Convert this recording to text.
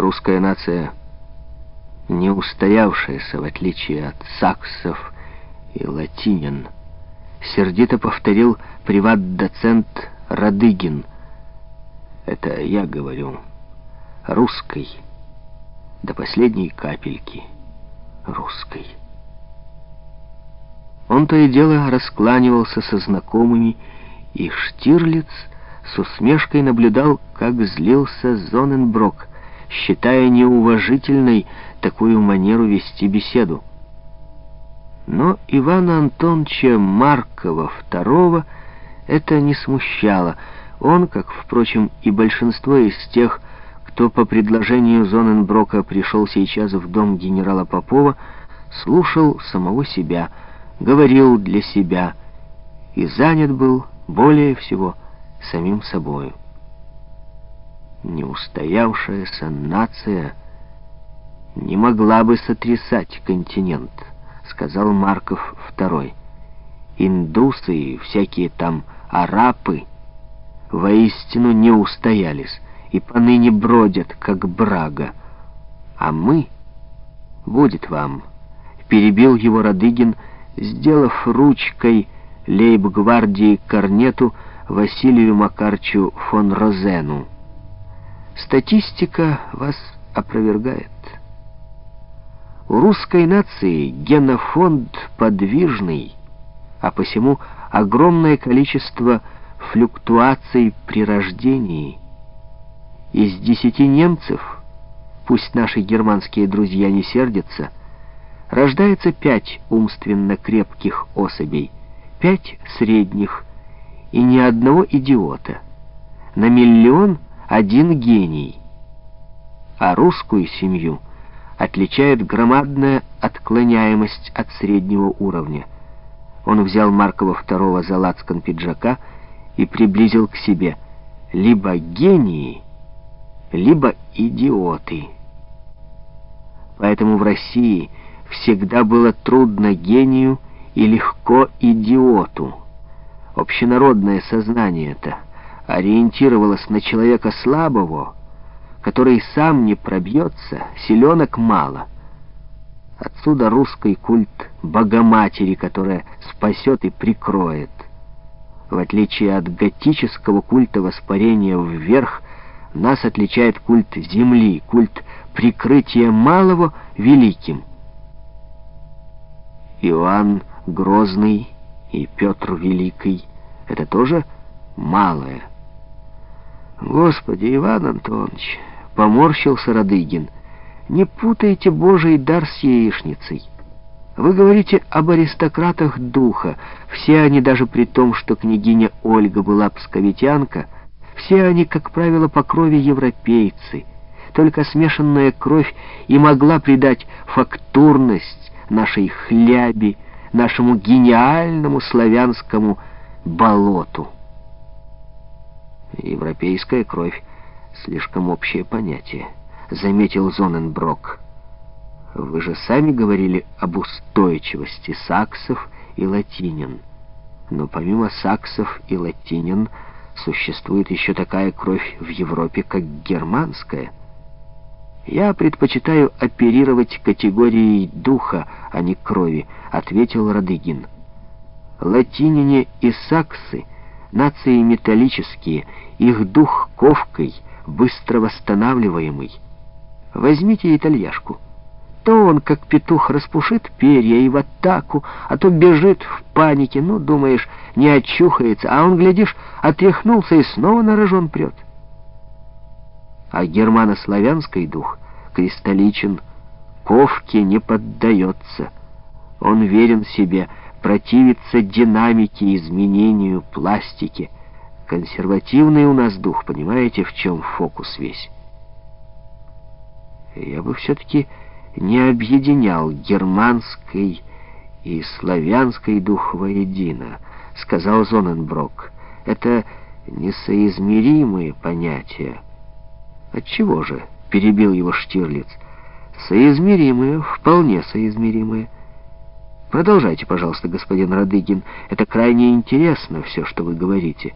Русская нация, не устоявшаяся, в отличие от саксов и латинин, сердито повторил приват-доцент Радыгин. Это я говорю, русской, до последней капельки русской. Он то и дело раскланивался со знакомыми, и Штирлиц с усмешкой наблюдал, как злился Зоненброк, считая неуважительной такую манеру вести беседу. Но Ивана Антоновича Маркова II это не смущало. Он, как, впрочем, и большинство из тех, кто по предложению Зоненброка пришел сейчас в дом генерала Попова, слушал самого себя, говорил для себя и занят был более всего самим собою. Неустоявшаяся нация не могла бы сотрясать континент, сказал Марков II. Индусы и всякие там арапы воистину не устоялись и поныне бродят, как брага. А мы, будет вам, перебил его Радыгин, сделав ручкой лейб-гвардии корнету Василию Макарчу фон Розену. Статистика вас опровергает. У русской нации генофонд подвижный, а посему огромное количество флюктуаций при рождении. Из десяти немцев, пусть наши германские друзья не сердятся, рождается пять умственно крепких особей, пять средних и ни одного идиота. На миллион один гений. А русскую семью отличает громадная отклоняемость от среднего уровня. Он взял Маркова II за лацкан пиджака и приблизил к себе. Либо гении, либо идиоты. Поэтому в России всегда было трудно гению и легко идиоту. Общенародное сознание это ориентировалось на человека слабого, который сам не пробьется, селенок мало. Отсюда русский культ Богоматери, которая спасет и прикроет. В отличие от готического культа воспарения вверх, нас отличает культ земли, культ прикрытия малого великим. Иоанн Грозный и Петр Великий — это тоже малое. Господи, Иван Антонович, поморщился Радыгин, не путайте Божий дар с яичницей. Вы говорите об аристократах духа. Все они, даже при том, что княгиня Ольга была псковитянка, все они, как правило, по крови европейцы. Только смешанная кровь и могла придать фактурность нашей хляби, нашему гениальному славянскому болоту. Европейская кровь — слишком общее понятие, заметил Зоненброк. Вы же сами говорили об устойчивости саксов и латинин. Но помимо саксов и латинин существует еще такая кровь в Европе, как германская. Я предпочитаю оперировать категорией духа, а не крови, ответил Радыгин. Латинине и саксы — Нации металлические, их дух ковкой, быстро восстанавливаемый. Возьмите итальяшку. То он, как петух, распушит перья и в атаку, а то бежит в панике. Ну, думаешь, не очухается, а он, глядишь, отряхнулся и снова на рожон прет. А германославянский дух кристалличен, ковке не поддается. Он верен себе, противиться динамике, изменению, пластике. Консервативный у нас дух, понимаете, в чем фокус весь? Я бы все-таки не объединял германский и славянский дух воедино, сказал Зоненброк. Это несоизмеримые понятия. Отчего же, перебил его Штирлиц, соизмеримые, вполне соизмеримые. Продолжайте, пожалуйста, господин Радыгин. Это крайне интересно, все, что вы говорите».